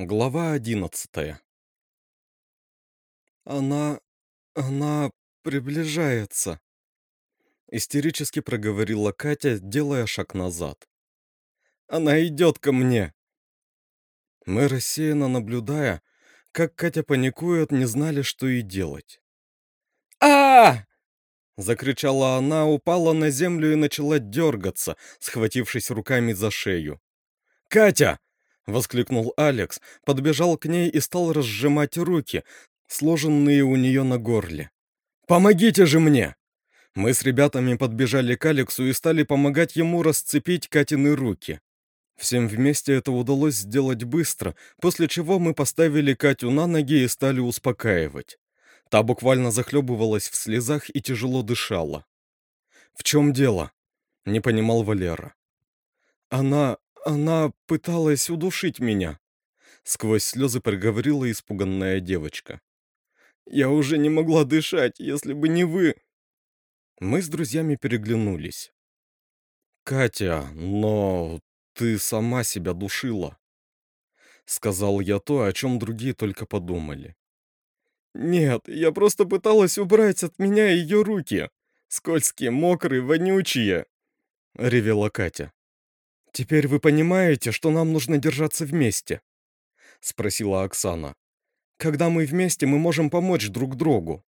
Глава одиннадцатая «Она... она приближается», — истерически проговорила Катя, делая шаг назад. «Она идет ко мне!» Мы, рассеянно наблюдая, как Катя паникует, не знали, что и делать. а Закричала она, упала на землю и начала дергаться, схватившись руками за шею. «Катя!» Воскликнул Алекс, подбежал к ней и стал разжимать руки, сложенные у нее на горле. «Помогите же мне!» Мы с ребятами подбежали к Алексу и стали помогать ему расцепить Катины руки. Всем вместе это удалось сделать быстро, после чего мы поставили Катю на ноги и стали успокаивать. Та буквально захлебывалась в слезах и тяжело дышала. «В чем дело?» — не понимал Валера. «Она... Она пыталась удушить меня. Сквозь слезы проговорила испуганная девочка. Я уже не могла дышать, если бы не вы. Мы с друзьями переглянулись. Катя, но ты сама себя душила. Сказал я то, о чем другие только подумали. Нет, я просто пыталась убрать от меня ее руки. Скользкие, мокрые, вонючие. Ревела Катя. «Теперь вы понимаете, что нам нужно держаться вместе?» — спросила Оксана. «Когда мы вместе, мы можем помочь друг другу».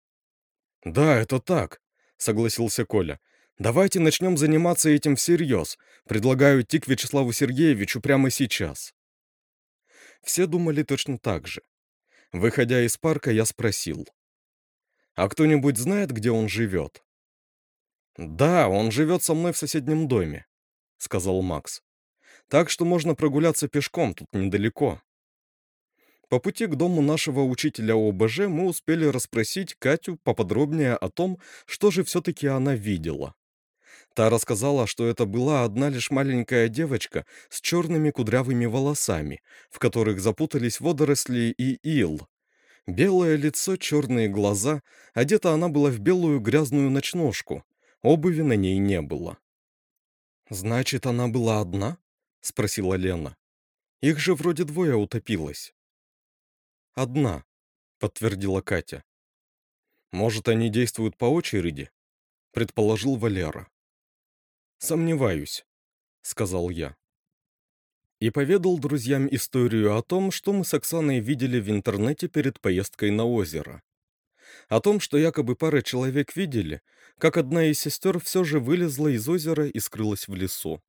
«Да, это так», — согласился Коля. «Давайте начнем заниматься этим всерьез. Предлагаю идти к Вячеславу Сергеевичу прямо сейчас». Все думали точно так же. Выходя из парка, я спросил. «А кто-нибудь знает, где он живет?» «Да, он живет со мной в соседнем доме», — сказал Макс. Так что можно прогуляться пешком, тут недалеко. По пути к дому нашего учителя ОБЖ мы успели расспросить Катю поподробнее о том, что же все-таки она видела. Та рассказала, что это была одна лишь маленькая девочка с черными кудрявыми волосами, в которых запутались водоросли и ил. Белое лицо, черные глаза, одета она была в белую грязную ночнушку, обуви на ней не было. «Значит, она была одна?» — спросила Лена. «Их же вроде двое утопилось». «Одна», — подтвердила Катя. «Может, они действуют по очереди?» — предположил Валера. «Сомневаюсь», — сказал я. И поведал друзьям историю о том, что мы с Оксаной видели в интернете перед поездкой на озеро. О том, что якобы пара человек видели, как одна из сестер все же вылезла из озера и скрылась в лесу.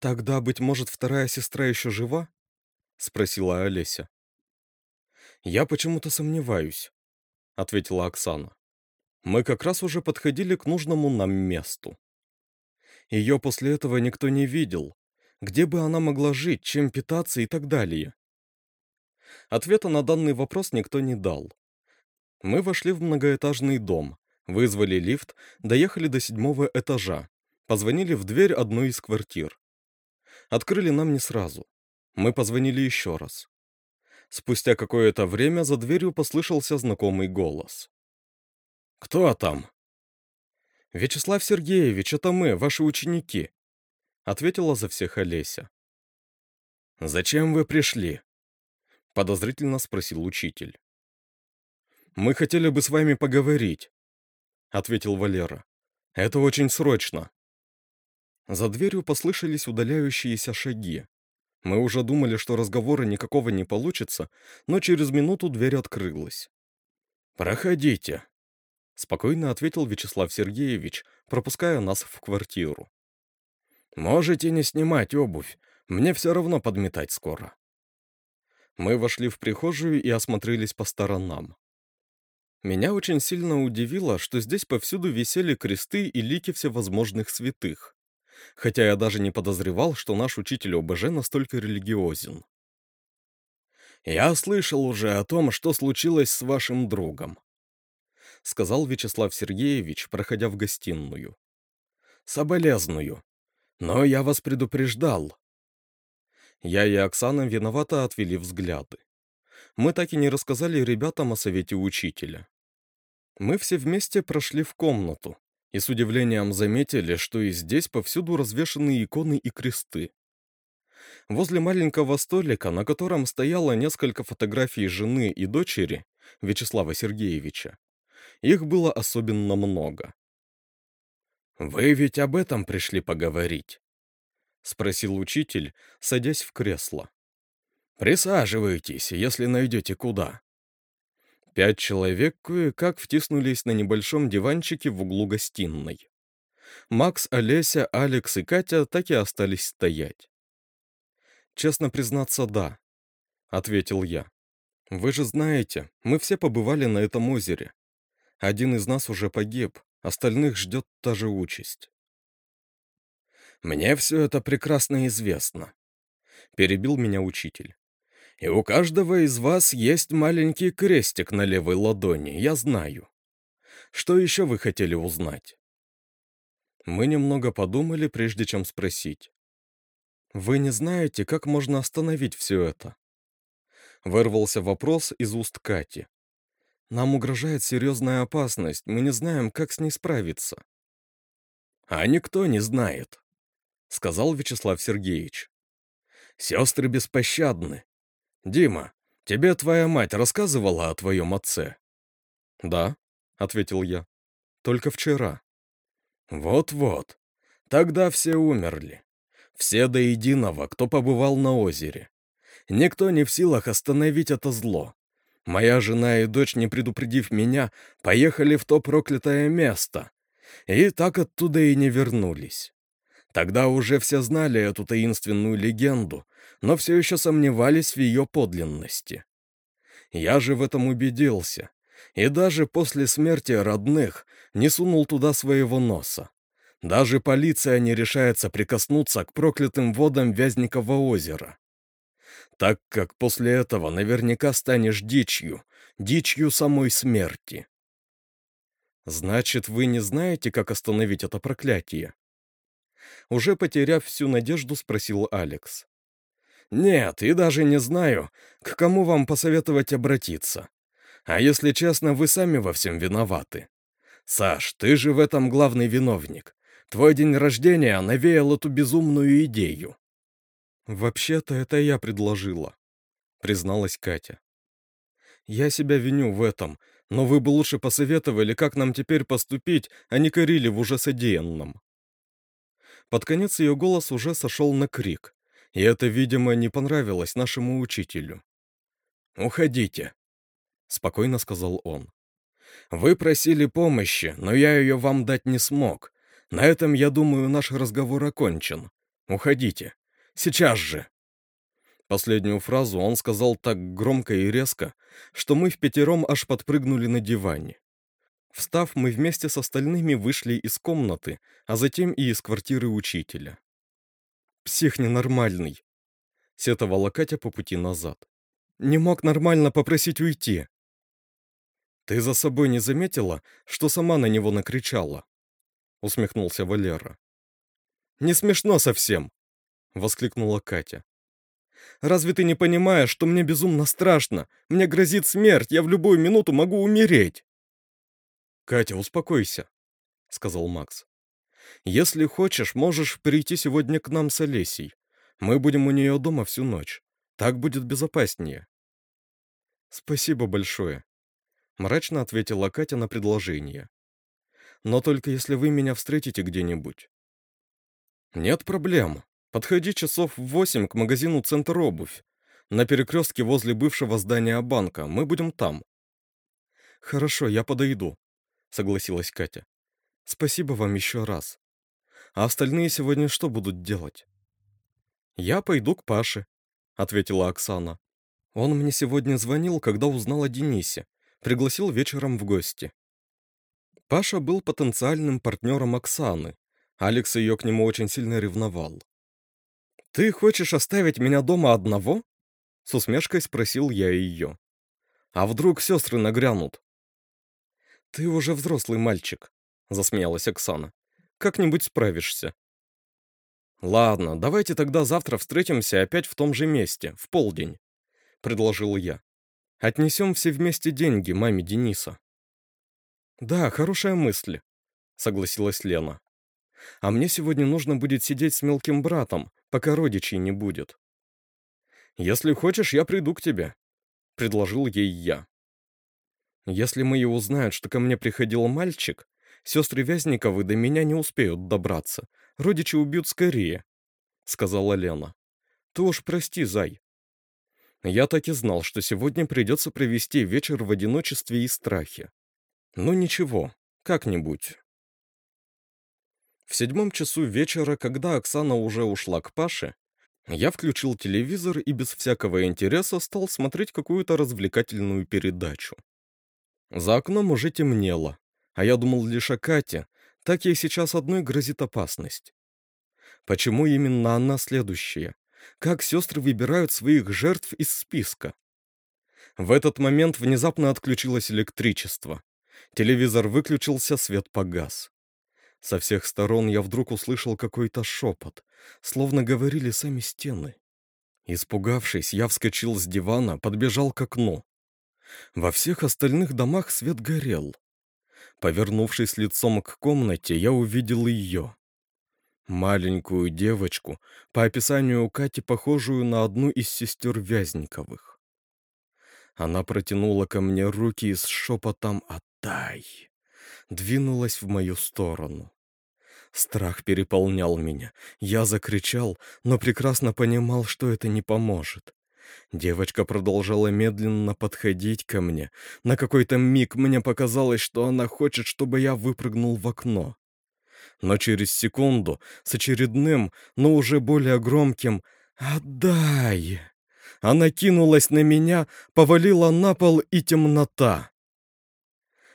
«Тогда, быть может, вторая сестра еще жива?» — спросила Олеся. «Я почему-то сомневаюсь», — ответила Оксана. «Мы как раз уже подходили к нужному нам месту. Ее после этого никто не видел. Где бы она могла жить, чем питаться и так далее?» Ответа на данный вопрос никто не дал. Мы вошли в многоэтажный дом, вызвали лифт, доехали до седьмого этажа, позвонили в дверь одной из квартир. Открыли нам не сразу. Мы позвонили еще раз. Спустя какое-то время за дверью послышался знакомый голос. «Кто там?» «Вячеслав Сергеевич, это мы, ваши ученики», — ответила за всех Олеся. «Зачем вы пришли?» — подозрительно спросил учитель. «Мы хотели бы с вами поговорить», — ответил Валера. «Это очень срочно». За дверью послышались удаляющиеся шаги. Мы уже думали, что разговора никакого не получится, но через минуту дверь открылась. «Проходите», — спокойно ответил Вячеслав Сергеевич, пропуская нас в квартиру. «Можете не снимать обувь, мне все равно подметать скоро». Мы вошли в прихожую и осмотрелись по сторонам. Меня очень сильно удивило, что здесь повсюду висели кресты и лики всевозможных святых хотя я даже не подозревал, что наш учитель ОБЖ настолько религиозен. «Я слышал уже о том, что случилось с вашим другом», — сказал Вячеслав Сергеевич, проходя в гостиную. «Соболезную. Но я вас предупреждал». Я и Оксана виновато отвели взгляды. Мы так и не рассказали ребятам о совете учителя. Мы все вместе прошли в комнату, и с удивлением заметили, что и здесь повсюду развешаны иконы и кресты. Возле маленького столика, на котором стояло несколько фотографий жены и дочери, Вячеслава Сергеевича, их было особенно много. «Вы ведь об этом пришли поговорить?» — спросил учитель, садясь в кресло. «Присаживайтесь, если найдете куда». Пять человек кое-как втиснулись на небольшом диванчике в углу гостиной. Макс, Олеся, Алекс и Катя так и остались стоять. «Честно признаться, да», — ответил я. «Вы же знаете, мы все побывали на этом озере. Один из нас уже погиб, остальных ждет та же участь». «Мне все это прекрасно известно», — перебил меня учитель. «И у каждого из вас есть маленький крестик на левой ладони, я знаю. Что еще вы хотели узнать?» Мы немного подумали, прежде чем спросить. «Вы не знаете, как можно остановить все это?» Вырвался вопрос из уст Кати. «Нам угрожает серьезная опасность, мы не знаем, как с ней справиться». «А никто не знает», — сказал Вячеслав Сергеевич. «Сестры беспощадны. Дима, тебе твоя мать рассказывала о твоем отце?» «Да», — ответил я. «Только вчера». «Вот-вот. Тогда все умерли. Все до единого, кто побывал на озере. Никто не в силах остановить это зло. Моя жена и дочь, не предупредив меня, поехали в то проклятое место. И так оттуда и не вернулись. Тогда уже все знали эту таинственную легенду, но все еще сомневались в ее подлинности. Я же в этом убедился, и даже после смерти родных не сунул туда своего носа. Даже полиция не решается прикоснуться к проклятым водам Вязникова озера. Так как после этого наверняка станешь дичью, дичью самой смерти. Значит, вы не знаете, как остановить это проклятие? Уже потеряв всю надежду, спросил Алекс. Нет, и даже не знаю, к кому вам посоветовать обратиться. А если честно, вы сами во всем виноваты. Саш, ты же в этом главный виновник. Твой день рождения навеял эту безумную идею». «Вообще-то это я предложила», — призналась Катя. «Я себя виню в этом, но вы бы лучше посоветовали, как нам теперь поступить, а не корили в уже содеянном». Под конец ее голос уже сошел на крик, и это, видимо, не понравилось нашему учителю. «Уходите», — спокойно сказал он. «Вы просили помощи, но я ее вам дать не смог, на этом, я думаю, наш разговор окончен. Уходите. Сейчас же!» Последнюю фразу он сказал так громко и резко, что мы в пятером аж подпрыгнули на диване. Встав, мы вместе с остальными вышли из комнаты, а затем и из квартиры учителя. «Псих ненормальный», — сетовала Катя по пути назад. «Не мог нормально попросить уйти». «Ты за собой не заметила, что сама на него накричала?» — усмехнулся Валера. «Не смешно совсем!» — воскликнула Катя. «Разве ты не понимаешь, что мне безумно страшно? Мне грозит смерть, я в любую минуту могу умереть!» «Катя, успокойся», — сказал Макс. «Если хочешь, можешь прийти сегодня к нам с Олесей. Мы будем у нее дома всю ночь. Так будет безопаснее». «Спасибо большое», — мрачно ответила Катя на предложение но только если вы меня встретите где-нибудь». «Нет проблем. Подходи часов в восемь к магазину «Центр обувь». На перекрестке возле бывшего здания банка. Мы будем там». «Хорошо, я подойду», — согласилась Катя. «Спасибо вам еще раз. А остальные сегодня что будут делать?» «Я пойду к Паше», — ответила Оксана. «Он мне сегодня звонил, когда узнал о Денисе. Пригласил вечером в гости. Паша был потенциальным партнером Оксаны. Алекс ее к нему очень сильно ревновал. «Ты хочешь оставить меня дома одного?» С усмешкой спросил я ее. «А вдруг сестры нагрянут?» «Ты уже взрослый мальчик», — засмеялась Оксана. «Как-нибудь справишься». «Ладно, давайте тогда завтра встретимся опять в том же месте, в полдень», — предложил я. «Отнесем все вместе деньги маме Дениса». «Да, хорошая мысль», — согласилась Лена. «А мне сегодня нужно будет сидеть с мелким братом, пока родичей не будет. «Если хочешь, я приду к тебе», — предложил ей я. «Если мои узнают, что ко мне приходил мальчик, сестры Вязниковы до меня не успеют добраться. Родичи убьют скорее», — сказала Лена. «Ты уж прости, зай». Я так и знал, что сегодня придется провести вечер в одиночестве и страхе. Ну ничего, как-нибудь. В седьмом часу вечера, когда Оксана уже ушла к Паше, я включил телевизор и без всякого интереса стал смотреть какую-то развлекательную передачу. За окном уже темнело, а я думал лишь о Кате, так ей сейчас одной грозит опасность. Почему именно она следующая? Как сестры выбирают своих жертв из списка? В этот момент внезапно отключилось электричество. Телевизор выключился, свет погас. Со всех сторон я вдруг услышал какой-то шепот, словно говорили сами стены. Испугавшись, я вскочил с дивана, подбежал к окну. Во всех остальных домах свет горел. Повернувшись лицом к комнате, я увидел ее. Маленькую девочку, по описанию Кати, похожую на одну из сестер Вязниковых. Она протянула ко мне руки и с шепотом «Отдай!» двинулась в мою сторону. Страх переполнял меня. Я закричал, но прекрасно понимал, что это не поможет. Девочка продолжала медленно подходить ко мне. На какой-то миг мне показалось, что она хочет, чтобы я выпрыгнул в окно. Но через секунду, с очередным, но уже более громким «Отдай!» Она кинулась на меня, повалила на пол и темнота.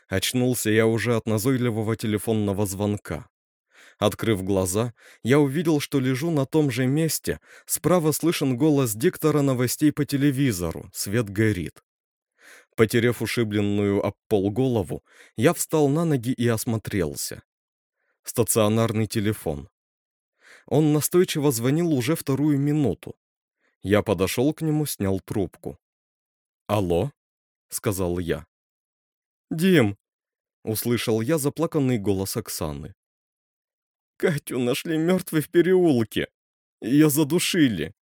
Очнулся я уже от назойливого телефонного звонка. Открыв глаза, я увидел, что лежу на том же месте, справа слышен голос диктора новостей по телевизору, свет горит. Потеряв ушибленную об пол голову, я встал на ноги и осмотрелся. Стационарный телефон. Он настойчиво звонил уже вторую минуту. Я подошел к нему, снял трубку. «Алло?» — сказал я. «Дим!» — услышал я заплаканный голос Оксаны. «Катю нашли мертвой в переулке. Ее задушили».